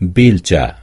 bilcha